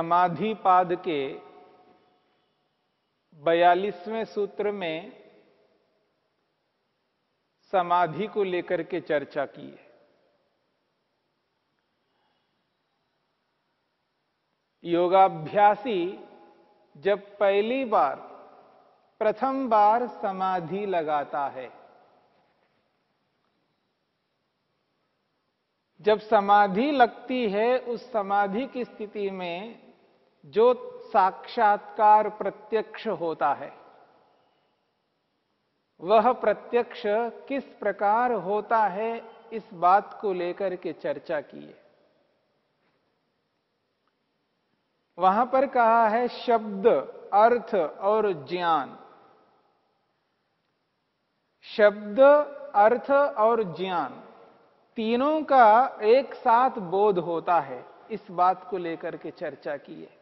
समाधि पाद के बयालीसवें सूत्र में समाधि को लेकर के चर्चा की है। योगाभ्यासी जब पहली बार, प्रथम बार समाधि लगाता है, जब समाधि लगती है, उस समाधि की स्थिति में जो साक्षात्कार प्रत्यक्ष होता है, वह प्रत्यक्ष किस प्रकार होता है इस बात को लेकर के चर्चा की है वहाँ पर कहा है शब्द, अर्थ और ज्ञान। शब्द, अर्थ और ज्ञान तीनों का एक साथ बोध होता है, इस बात को लेकर के चर्चा की है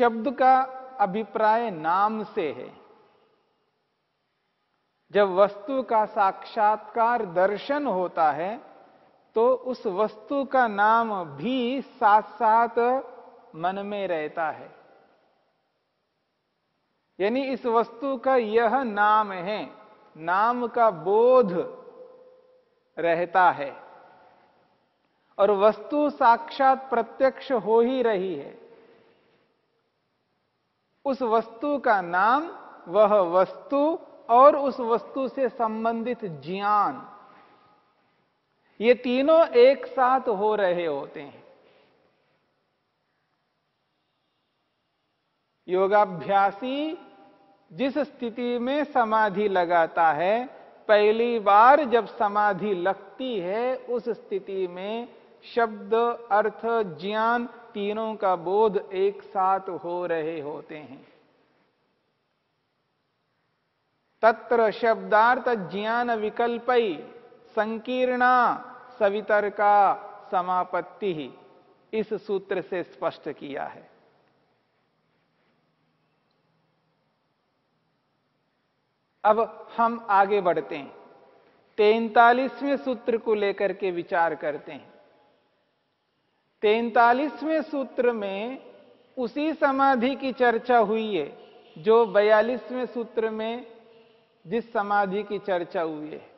शब्द का अभिप्राय नाम से है। जब वस्तु का साक्षात्कार दर्शन होता है तो उस वस्तु का नाम भी साथ साथ मन में रहता है। यानी इस वस्तु का यह नाम है, नाम का बोध रहता है। और वस्तु साक्षात प्रत्यक्ष हो ही रही है। उस वस्तु का नाम वह वस्तु और उस वस्तु से संबंधित ज्ञान। ये तीनों एक साथ हो रहे होते हैं। योगाभ्यासी जिस स्थिति में समाधि लगाता है, पहली बार जब समाधि लगती है, उस स्थिति में शब्द, अर्थ, ज्ञान तीनों का बोध एक साथ हो रहे होते हैं। तत्र शब्दार्थ ज्ञान विकल्प, संकीर्णा सवितर का समापत्ति ही इस सूत्र से स्पष्ट किया है। अब हम आगे बढ़ते हैं। तैतालीसवें सूत्र को लेकर के विचार करते हैं। तैतालीसवें सूत्र में उसी समाधि की चर्चा हुई है, जो बयालीसवें सूत्र में जिस समाधि की चर्चा हुई है।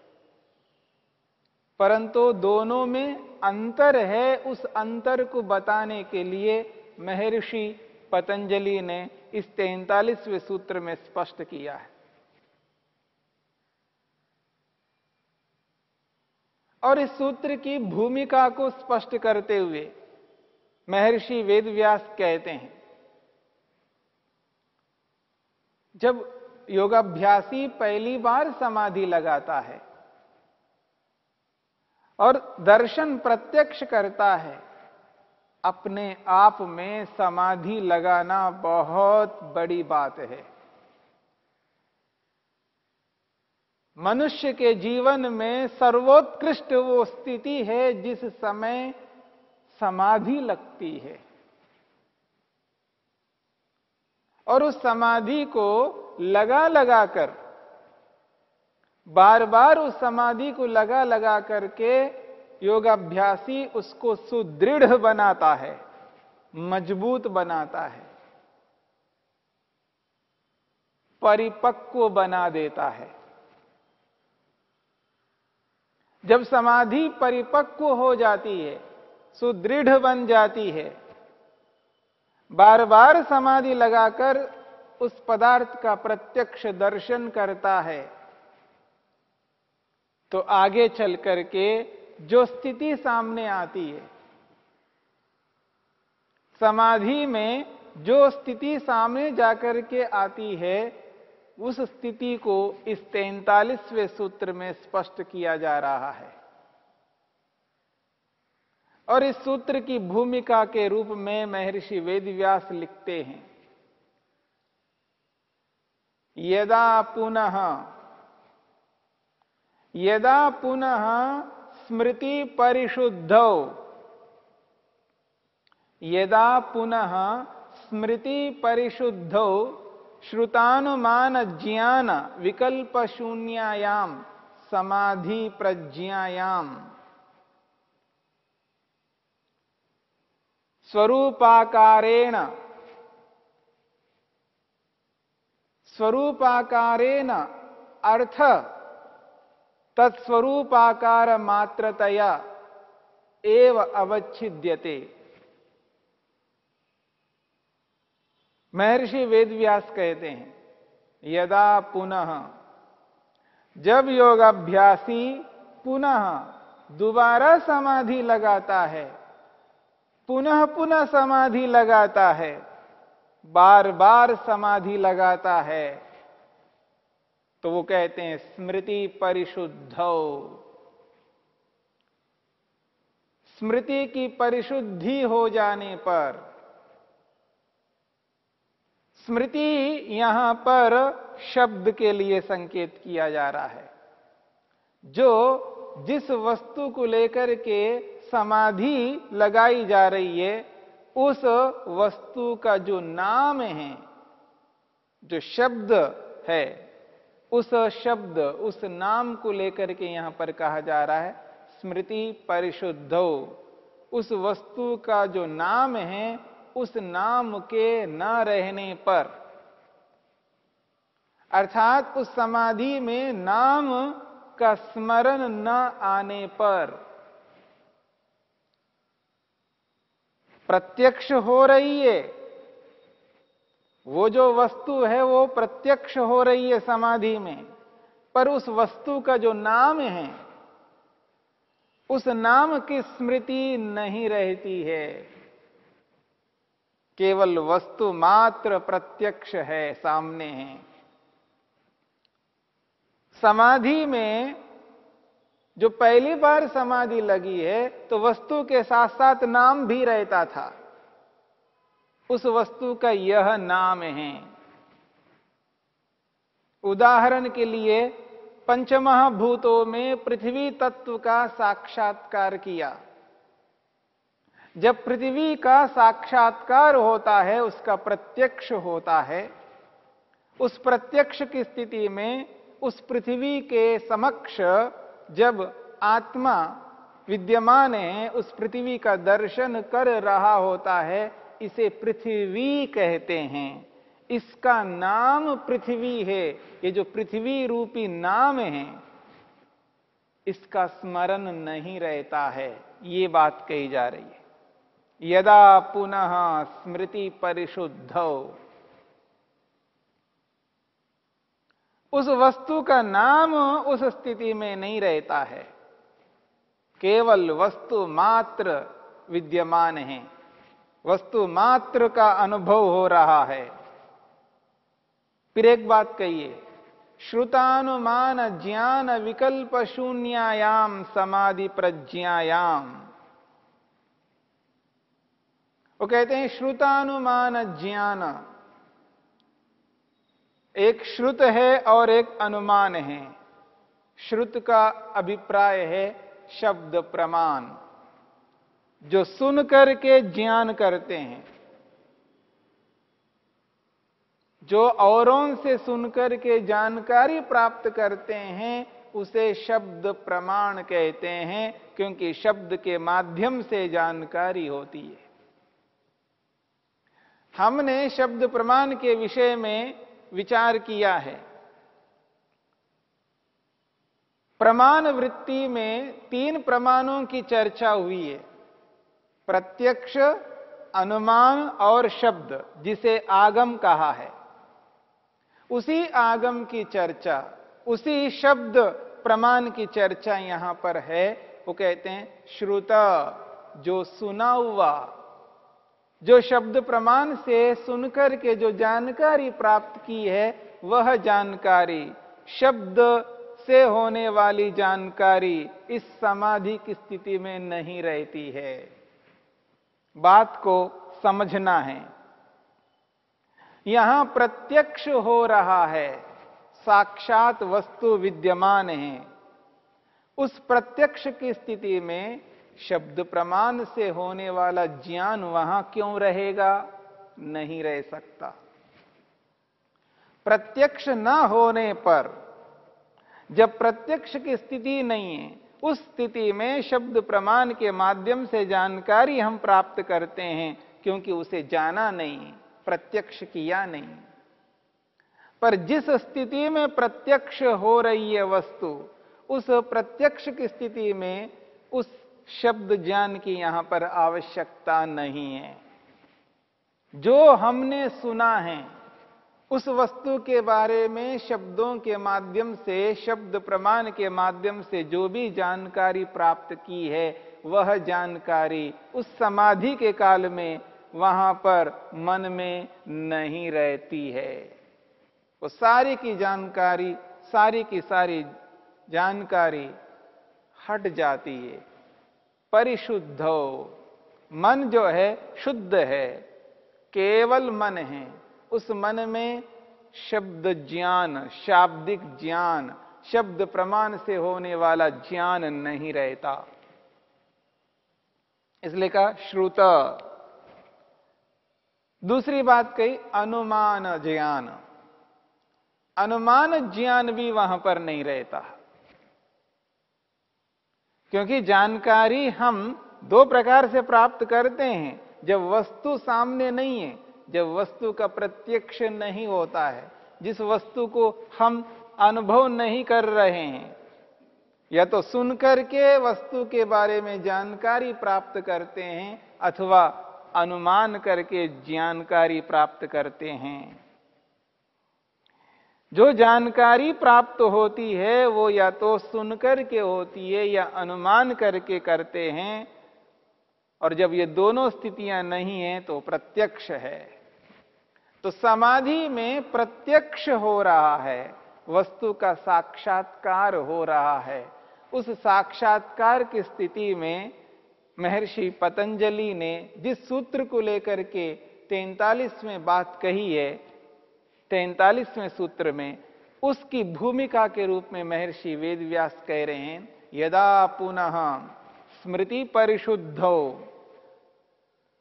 परंतु दोनों में अंतर है उस अंतर को बताने के लिए महर्षि पतंजलि ने इस तैतालीसवें सूत्र में स्पष्ट किया है। और इस सूत्र की भूमिका को स्पष्ट करते हुए महर्षि वेदव्यास कहते हैं, जब योगाभ्यासी पहली बार समाधि लगाता है और दर्शन प्रत्यक्ष करता है, अपने आप में समाधि लगाना बहुत बड़ी बात है। मनुष्य के जीवन में सर्वोत्कृष्ट वो स्थिति है जिस समय समाधि लगती है। और उस समाधि को लगा लगा कर बार बार उस समाधि को लगा लगा करके योगाभ्यासी उसको सुदृढ़ बनाता है, मज़बूत बनाता है, परिपक्व बना देता है। जब समाधि परिपक्व हो जाती है सुदृढ़ बन जाती है। बार बार समाधि लगाकर उस पदार्थ का प्रत्यक्ष दर्शन करता है। तो आगे चल करके जो स्थिति सामने आती है, समाधि में जो स्थिति सामने जाकर के आती है, उस स्थिति को इस तैतालीसवें सूत्र में स्पष्ट किया जा रहा है। और इस सूत्र की भूमिका के रूप में महर्षि वेदव्यास लिखते हैं। यदा पुनः यदा पुनः स्मृति परिशुद्ध, यदा पुनः स्मृति परिशुद्ध, श्रुतानुमान ज्ञान विकल्प शून्यायाम समाधि प्रज्ञायाम। स्वरूपाकारेण। स्वरूपाकारेण अर्थ तत्स्वरूपाकार मात्रतया एव अवच्छिद्यते। महर्षि वेदव्यास कहते हैं, यदा पुनः, जब योगाभ्यासी पुनः दोबारा समाधि लगाता है पुनः पुनः समाधि लगाता है। बार बार समाधि लगाता है। तो वो कहते हैं, स्मृति परिशुद्ध। स्मृति की परिशुद्धि हो जाने पर, स्मृति यहाँ पर शब्द के लिए संकेत किया जा रहा है। जो जिस वस्तु को लेकर के समाधि लगाई जा रही है, उस वस्तु का जो नाम है, जो शब्द है, उस शब्द, उस नाम को लेकर के यहाँ पर कहा जा रहा है, स्मृति परिशुद्ध। उस वस्तु का जो नाम है, उस नाम के न रहने पर। अर्थात उस समाधि में नाम का स्मरण न आने पर। प्रत्यक्ष हो रही है। वो जो वस्तु है, वो प्रत्यक्ष हो रही है समाधि में। पर उस वस्तु का जो नाम है, उस नाम की स्मृति नहीं रहती है। केवल वस्तु मात्र प्रत्यक्ष है, सामने है। समाधि में जो पहली बार समाधि लगी है तो वस्तु के साथ साथ नाम भी रहता था। उस वस्तु का यह नाम है। उदाहरण के लिए, पंचमहाभूतों में पृथ्वी तत्व का साक्षात्कार किया। जब पृथ्वी का साक्षात्कार होता है, उसका प्रत्यक्ष होता है। उस प्रत्यक्ष की स्थिति में, उस पृथ्वी के समक्ष जब आत्मा विद्यमान है, उस पृथ्वी का दर्शन कर रहा होता है, इसे पृथ्वी कहते हैं। इसका नाम पृथ्वी है। ये जो पृथ्वी रूपी नाम है, इसका स्मरण नहीं रहता है। ये बात कही जा रही है। यदा पुनः स्मृति परिशुद्ध। उस वस्तु का नाम उस स्थिति में नहीं रहता है। केवल वस्तु मात्र विद्यमान है। वस्तु मात्र का अनुभव हो रहा है। फिर एक बात कहिए, श्रुतानुमान ज्ञान विकल्प शून्यायाम समाधि प्रज्ञायाम। वो कहते हैं, श्रुतानुमान ज्ञान एक श्रुत है और एक अनुमान है। श्रुत का अभिप्राय है शब्द प्रमाण। जो सुन करके ज्ञान करते हैं, जो औरों से सुनकर के जानकारी प्राप्त करते हैं, उसे शब्द प्रमाण कहते हैं, क्योंकि शब्द के माध्यम से जानकारी होती है। हमने शब्द प्रमाण के विषय में विचार किया है। प्रमाण वृत्ति में तीन प्रमाणों की चर्चा हुई है। प्रत्यक्ष, अनुमान और शब्द, जिसे आगम कहा है। उसी आगम की चर्चा, उसी शब्द प्रमाण की चर्चा यहाँ पर है। वो कहते हैं, श्रुत, जो सुना हुआ जो शब्द प्रमाण से सुनकर के जो जानकारी प्राप्त की है, वह जानकारी, शब्द से होने वाली जानकारी इस समाधि की स्थिति में नहीं रहती है। बात को समझना है। यहाँ प्रत्यक्ष हो रहा है, साक्षात वस्तु विद्यमान है। उस प्रत्यक्ष की स्थिति में शब्द प्रमाण से होने वाला ज्ञान वहाँ क्यों रहेगा? नहीं रह सकता। प्रत्यक्ष न होने पर, जब प्रत्यक्ष की स्थिति नहीं है, उस स्थिति में शब्द प्रमाण के माध्यम से जानकारी हम प्राप्त करते हैं, क्योंकि उसे जाना नहीं, प्रत्यक्ष किया नहीं। पर जिस स्थिति में प्रत्यक्ष हो रही है वस्तु, उस प्रत्यक्ष की स्थिति में उस शब्द ज्ञान की यहाँ पर आवश्यकता नहीं है। जो हमने सुना है, उस वस्तु के बारे में शब्दों के माध्यम से, शब्द प्रमाण के माध्यम से जो भी जानकारी प्राप्त की है, वह जानकारी उस समाधि के काल में वहाँ पर मन में नहीं रहती है। वो सारी की जानकारी, सारी की सारी जानकारी हट जाती है। परिशुद्ध। मन जो है, शुद्ध है, केवल मन है। उस मन में शब्द ज्ञान, शाब्दिक ज्ञान, शब्द प्रमाण से होने वाला ज्ञान नहीं रहता। इसलिए कहा, श्रुत। दूसरी बात कही, अनुमान ज्ञान। अनुमान ज्ञान भी वहाँ पर नहीं रहता। क्योंकि जानकारी हम दो प्रकार से प्राप्त करते हैं। जब वस्तु सामने नहीं है, जब वस्तु का प्रत्यक्ष नहीं होता है, जिस वस्तु को हम अनुभव नहीं कर रहे हैं, या तो सुनकर के वस्तु के बारे में जानकारी प्राप्त करते हैं, अथवा अनुमान करके जानकारी प्राप्त करते हैं। जो जानकारी प्राप्त होती है, वो या तो सुनकर के होती है या अनुमान करके करते हैं। और जब ये दोनों स्थितियाँ नहीं हैं तो प्रत्यक्ष है। तो समाधि में प्रत्यक्ष हो रहा है। वस्तु का साक्षात्कार हो रहा है। उस साक्षात्कार की स्थिति में महर्षि पतंजलि ने जिस सूत्र को लेकर के तैतालीसवें बात कही है तैतालीसवें सूत्र में उसकी भूमिका के रूप में महर्षि वेदव्यास कह रहे हैं, यदा पुनः स्मृति परिशुद्धो,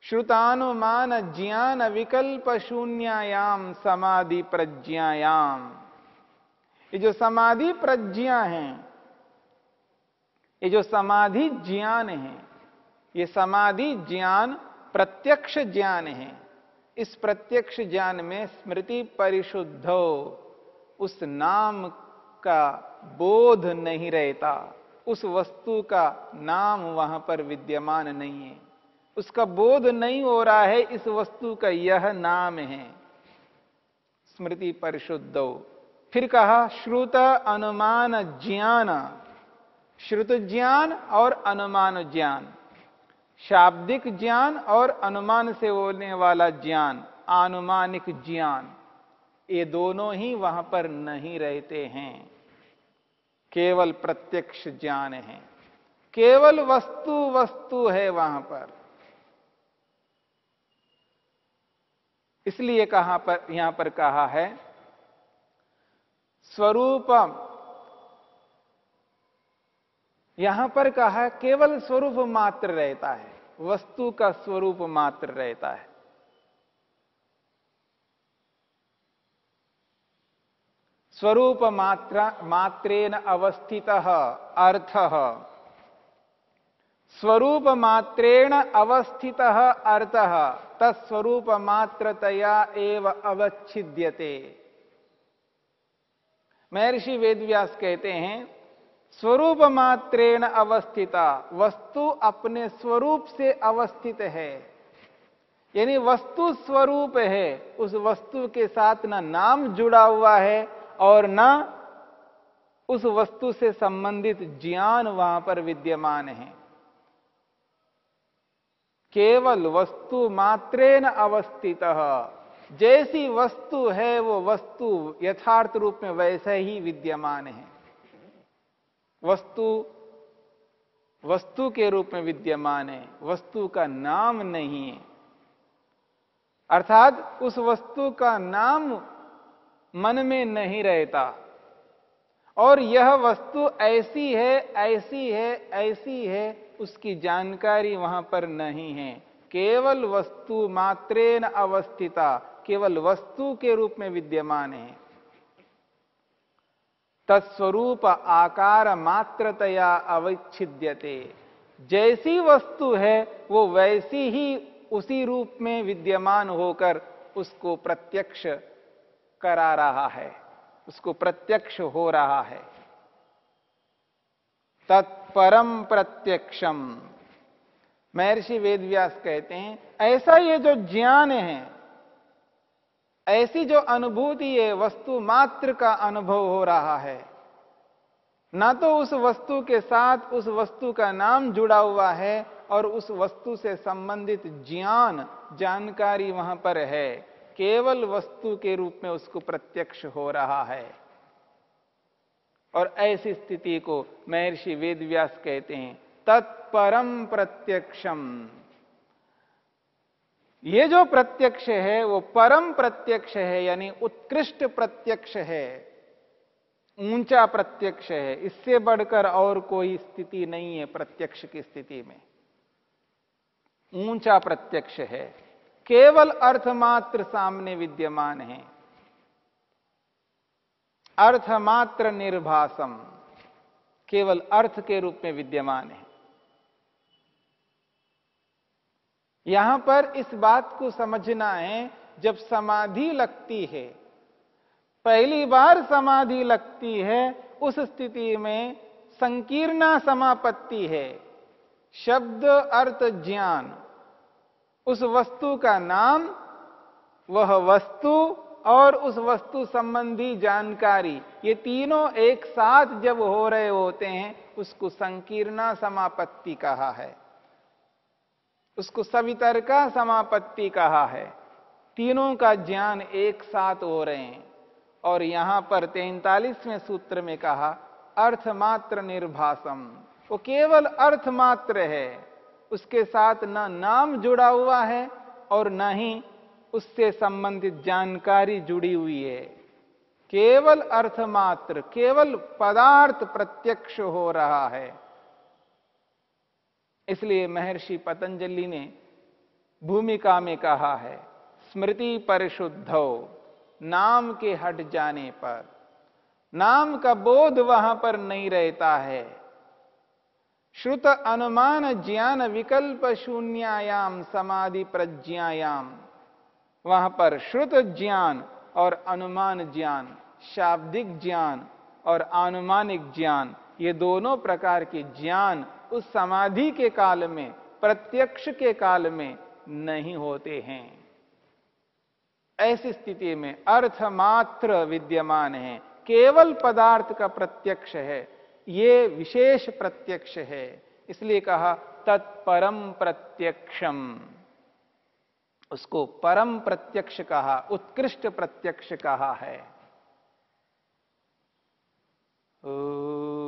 श्रुतानुमान ज्ञान विकल्प शून्यायाम समाधि प्रज्ञायाम। ये जो समाधि प्रज्ञा है, ये जो समाधि ज्ञान है, ये समाधि ज्ञान प्रत्यक्ष ज्ञान है। इस प्रत्यक्ष ज्ञान में स्मृति परिशुद्ध उस नाम का बोध नहीं रहता, उस वस्तु का नाम वहाँ पर विद्यमान नहीं है। उसका बोध नहीं हो रहा है, इस वस्तु का यह नाम है। स्मृति परिशुद्ध फिर कहा, श्रुत अनुमान ज्ञान। श्रुत ज्ञान और अनुमान ज्ञान। शाब्दिक ज्ञान और अनुमान से होने वाला ज्ञान, आनुमानिक ज्ञान, ये दोनों ही वहाँ पर नहीं रहते हैं। केवल प्रत्यक्ष ज्ञान है। केवल वस्तु वस्तु है वहाँ पर। इसलिए कहाँ पर, यहाँ पर कहा है, स्वरूपम। यहाँ पर कहा है, केवल स्वरूप मात्र रहता है। वस्तु का स्वरूप मात्र रहता है। स्वरूप मात्रा, मात्रेन अवस्थित, अर्थ। स्वरूप मात्रेण अवस्थित, अर्थ। तत्स्वरूप मात्रतया एव अवच्छिद्यते। महर्षि वेदव्यास कहते हैं स्वरूप मात्रेण अवस्थिता। वस्तु अपने स्वरूप से अवस्थित है। यानी वस्तु स्वरूप है, उस वस्तु के साथ ना नाम जुड़ा हुआ है और ना उस वस्तु से संबंधित ज्ञान वहाँ पर विद्यमान है। केवल वस्तु मात्रेन अवस्थित। जैसी वस्तु है, वो वस्तु यथार्थ रूप में वैसे ही विद्यमान है। वस्तु वस्तु के रूप में विद्यमान है, वस्तु का नाम नहीं है। अर्थात उस वस्तु का नाम मन में नहीं रहता। और यह वस्तु ऐसी है ऐसी है ऐसी है, उसकी जानकारी वहाँ पर नहीं है। केवल वस्तु मात्रेन अवस्थिता, केवल वस्तु के रूप में विद्यमान है। तत्स्वरूप आकार मात्रतया अविच्छिद्यते। जैसी वस्तु है, वो वैसी ही उसी रूप में विद्यमान होकर उसको प्रत्यक्ष करा रहा है, उसको प्रत्यक्ष हो रहा है। तत्परम प्रत्यक्षम। महर्षि वेदव्यास कहते हैं, ऐसा ये जो ज्ञान है ऐसी जो अनुभूति है वस्तु मात्र का अनुभव हो रहा है, ना तो उस वस्तु के साथ उस वस्तु का नाम जुड़ा हुआ है और उस वस्तु से संबंधित ज्ञान, जानकारी वहाँ पर है। केवल वस्तु के रूप में उसको प्रत्यक्ष हो रहा है। और ऐसी स्थिति को महर्षि वेदव्यास कहते हैं, तत्परम प्रत्यक्षम। ये जो प्रत्यक्ष है, वो परम प्रत्यक्ष है, यानी उत्कृष्ट प्रत्यक्ष है, ऊँचा प्रत्यक्ष है, इससे बढ़कर और कोई स्थिति नहीं है प्रत्यक्ष की स्थिति में। ऊँचा प्रत्यक्ष है, केवल अर्थमात्र सामने विद्यमान है। अर्थमात्र निर्भासम, केवल अर्थ के रूप में विद्यमान है। यहाँ पर इस बात को समझना है, जब समाधि लगती है, पहली बार समाधि लगती है, उस स्थिति में संकीर्णा समापत्ति है, शब्द अर्थ ज्ञान, उस वस्तु का नाम, वह वस्तु और उस वस्तु संबंधी जानकारी, ये तीनों एक साथ जब हो रहे होते हैं, उसको संकीर्णा समापत्ति कहा है। उसको सवितर का समापत्ति कहा है। तीनों का ज्ञान एक साथ हो रहे हैं। और यहाँ पर तैतालीसवें सूत्र में कहा अर्थमात्र निर्भासम वो केवल अर्थमात्र है। उसके साथ न नाम जुड़ा हुआ है और न ही उससे संबंधित जानकारी जुड़ी हुई है। केवल अर्थमात्र केवल पदार्थ प्रत्यक्ष हो रहा है। इसलिए महर्षि पतंजलि ने भूमिका में कहा है, स्मृति परिशुद्ध, नाम के हट जाने पर। नाम का बोध वहाँ पर नहीं रहता है। श्रुत अनुमान ज्ञान विकल्प शून्यायाम, समाधि प्रज्ञायाम। वहाँ पर श्रुत ज्ञान और अनुमान ज्ञान, शाब्दिक ज्ञान और अनुमानिक ज्ञान, ये दोनों प्रकार के ज्ञान उस समाधि के काल में, प्रत्यक्ष के काल में नहीं होते हैं। ऐसी स्थिति में अर्थ मात्र विद्यमान है। केवल पदार्थ का प्रत्यक्ष है। ये विशेष प्रत्यक्ष है। इसलिए कहा, तत्परम प्रत्यक्षम। उसको परम प्रत्यक्ष कहा, उत्कृष्ट प्रत्यक्ष कहा है। शांतिरंतरिक्षम